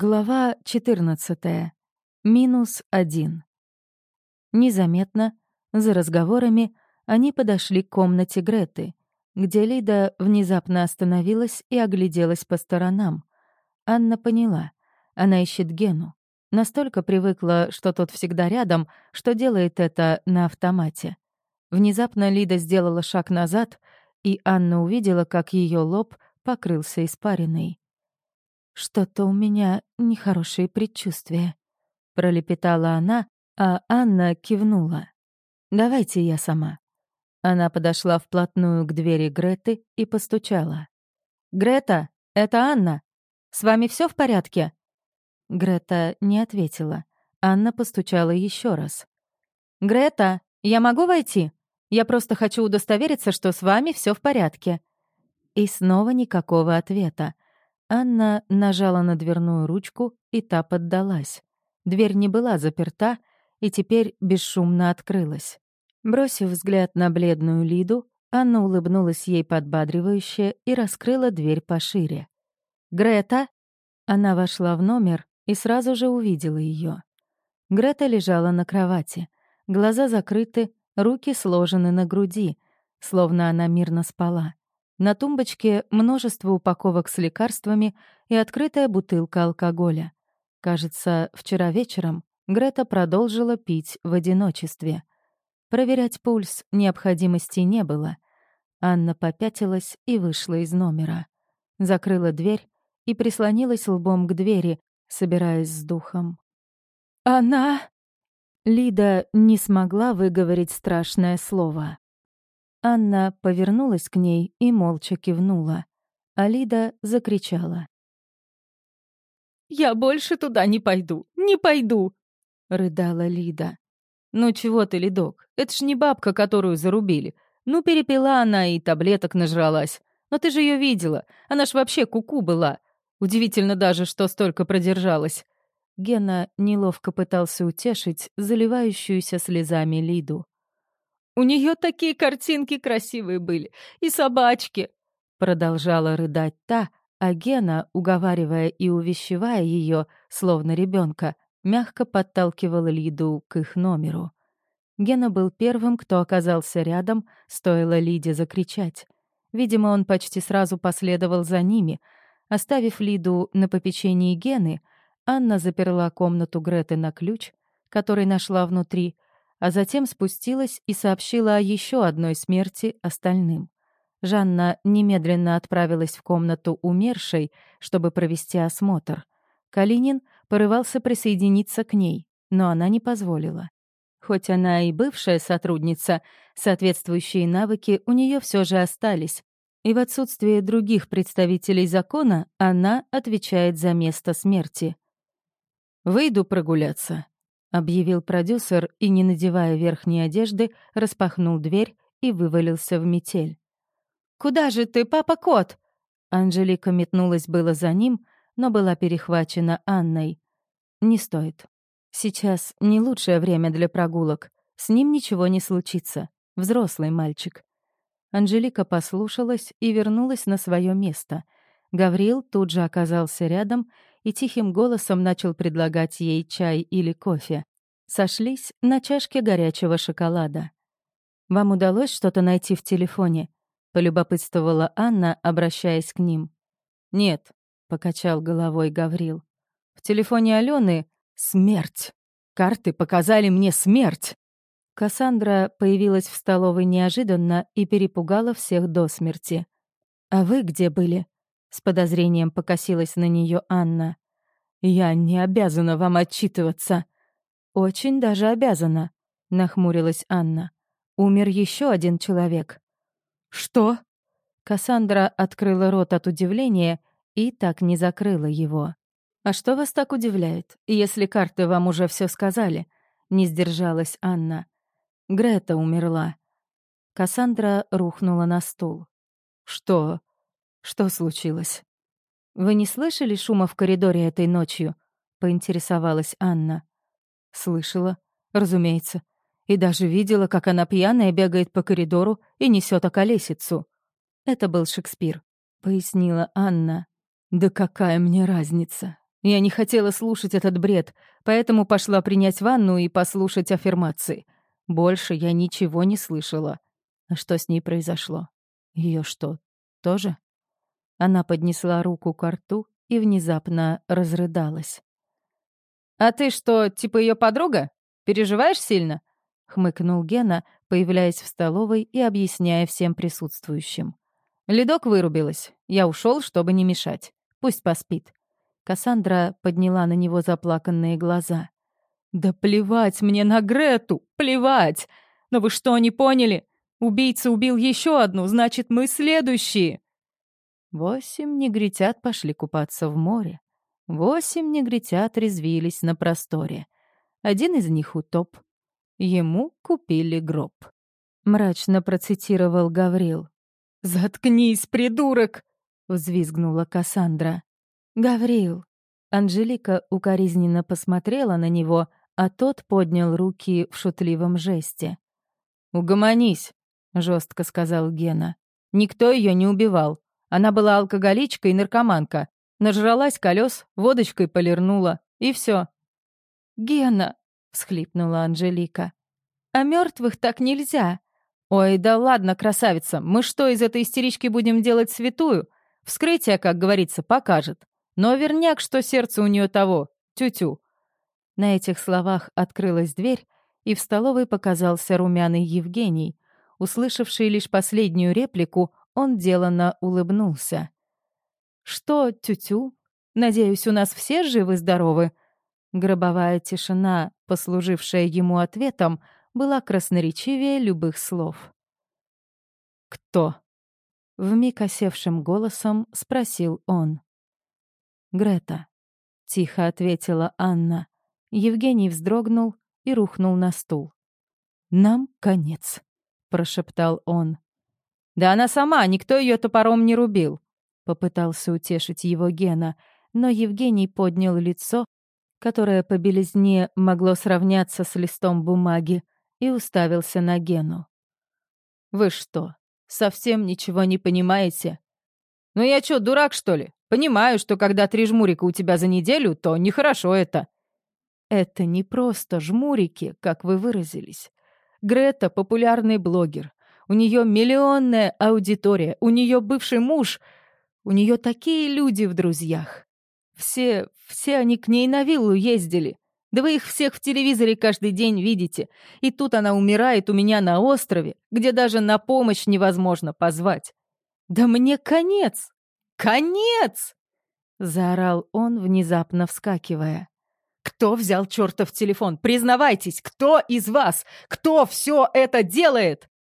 Глава 14. Минус один. Незаметно, за разговорами, они подошли к комнате Греты, где Лида внезапно остановилась и огляделась по сторонам. Анна поняла. Она ищет Гену. Настолько привыкла, что тот всегда рядом, что делает это на автомате. Внезапно Лида сделала шаг назад, и Анна увидела, как ее лоб покрылся испариной. «Что-то у меня нехорошие предчувствия», — пролепетала она, а Анна кивнула. «Давайте я сама». Она подошла вплотную к двери Греты и постучала. «Грета, это Анна. С вами все в порядке?» Грета не ответила. Анна постучала еще раз. «Грета, я могу войти? Я просто хочу удостовериться, что с вами все в порядке». И снова никакого ответа. Анна нажала на дверную ручку, и та поддалась. Дверь не была заперта и теперь бесшумно открылась. Бросив взгляд на бледную Лиду, Анна улыбнулась ей подбадривающе и раскрыла дверь пошире. «Грета!» Она вошла в номер и сразу же увидела ее. Грета лежала на кровати. Глаза закрыты, руки сложены на груди, словно она мирно спала. На тумбочке множество упаковок с лекарствами и открытая бутылка алкоголя. Кажется, вчера вечером Грета продолжила пить в одиночестве. Проверять пульс необходимости не было. Анна попятилась и вышла из номера. Закрыла дверь и прислонилась лбом к двери, собираясь с духом. «Она...» Лида не смогла выговорить страшное слово. Анна повернулась к ней и молча кивнула. Алида закричала. «Я больше туда не пойду, не пойду!» — рыдала Лида. «Ну чего ты, Лидок, это ж не бабка, которую зарубили. Ну, перепила она и таблеток нажралась. Но ты же ее видела, она ж вообще куку -ку была. Удивительно даже, что столько продержалась». Гена неловко пытался утешить заливающуюся слезами Лиду. У нее такие картинки красивые были. И собачки!» Продолжала рыдать та, а Гена, уговаривая и увещевая ее, словно ребенка, мягко подталкивал Лиду к их номеру. Гена был первым, кто оказался рядом, стоило Лиде закричать. Видимо, он почти сразу последовал за ними. Оставив Лиду на попечении Гены, Анна заперла комнату Греты на ключ, который нашла внутри — а затем спустилась и сообщила о еще одной смерти остальным. Жанна немедленно отправилась в комнату умершей, чтобы провести осмотр. Калинин порывался присоединиться к ней, но она не позволила. Хоть она и бывшая сотрудница, соответствующие навыки у нее все же остались, и в отсутствие других представителей закона она отвечает за место смерти. «Выйду прогуляться», — объявил продюсер и, не надевая верхней одежды, распахнул дверь и вывалился в метель. «Куда же ты, папа-кот?» Анжелика метнулась было за ним, но была перехвачена Анной. «Не стоит. Сейчас не лучшее время для прогулок. С ним ничего не случится. Взрослый мальчик». Анжелика послушалась и вернулась на свое место. Гаврил тут же оказался рядом и тихим голосом начал предлагать ей чай или кофе. Сошлись на чашке горячего шоколада. «Вам удалось что-то найти в телефоне?» — полюбопытствовала Анна, обращаясь к ним. «Нет», — покачал головой Гаврил. «В телефоне Алены смерть. Карты показали мне смерть». Кассандра появилась в столовой неожиданно и перепугала всех до смерти. «А вы где были?» С подозрением покосилась на нее Анна. «Я не обязана вам отчитываться». «Очень даже обязана», — нахмурилась Анна. «Умер еще один человек». «Что?» Кассандра открыла рот от удивления и так не закрыла его. «А что вас так удивляет, если карты вам уже все сказали?» — не сдержалась Анна. «Грета умерла». Кассандра рухнула на стул. «Что? Что случилось? Вы не слышали шума в коридоре этой ночью? поинтересовалась Анна. Слышала, разумеется, и даже видела, как она пьяная бегает по коридору и несет околесицу. Это был Шекспир, пояснила Анна. Да какая мне разница? Я не хотела слушать этот бред, поэтому пошла принять ванну и послушать аффирмации. Больше я ничего не слышала. А что с ней произошло? Ее что, тоже? Она поднесла руку к рту и внезапно разрыдалась. «А ты что, типа ее подруга? Переживаешь сильно?» — хмыкнул Гена, появляясь в столовой и объясняя всем присутствующим. Ледок вырубилась. Я ушел, чтобы не мешать. Пусть поспит. Кассандра подняла на него заплаканные глаза. «Да плевать мне на Грету! Плевать! Но вы что, не поняли? Убийца убил еще одну, значит, мы следующие!» Восемь негритят пошли купаться в море. Восемь негритят резвились на просторе. Один из них утоп. Ему купили гроб. Мрачно процитировал Гаврил. «Заткнись, придурок!» — взвизгнула Кассандра. «Гаврил!» Анжелика укоризненно посмотрела на него, а тот поднял руки в шутливом жесте. «Угомонись!» — жестко сказал Гена. «Никто ее не убивал. Она была алкоголичка и наркоманка. Нажралась колес, водочкой полирнула, и все. «Гена!» — всхлипнула Анжелика. «А мертвых так нельзя!» «Ой, да ладно, красавица, мы что, из этой истерички будем делать святую? Вскрытие, как говорится, покажет. Но верняк, что сердце у нее того, тю-тю». На этих словах открылась дверь, и в столовой показался румяный Евгений. Услышавший лишь последнюю реплику, он деланно улыбнулся. «Что, тю-тю? Надеюсь, у нас все живы-здоровы?» Гробовая тишина, послужившая ему ответом, была красноречивее любых слов. «Кто?» — вмиг осевшим голосом спросил он. «Грета», — тихо ответила Анна. Евгений вздрогнул и рухнул на стул. «Нам конец», — прошептал он. «Да она сама, никто ее топором не рубил», — попытался утешить его Гена, но Евгений поднял лицо, которое по белизне могло сравняться с листом бумаги, и уставился на Гену. «Вы что, совсем ничего не понимаете?» «Ну я чё, дурак, что ли? Понимаю, что когда три жмурика у тебя за неделю, то нехорошо это». «Это не просто жмурики, как вы выразились. Грета — популярный блогер, у нее миллионная аудитория, у нее бывший муж, у нее такие люди в друзьях. Все, все они к ней на виллу ездили. Да вы их всех в телевизоре каждый день видите. И тут она умирает у меня на острове, где даже на помощь невозможно позвать. Да мне конец! Конец! Заорал он, внезапно вскакивая. Кто взял чертов телефон? Признавайтесь, кто из вас? Кто все это делает?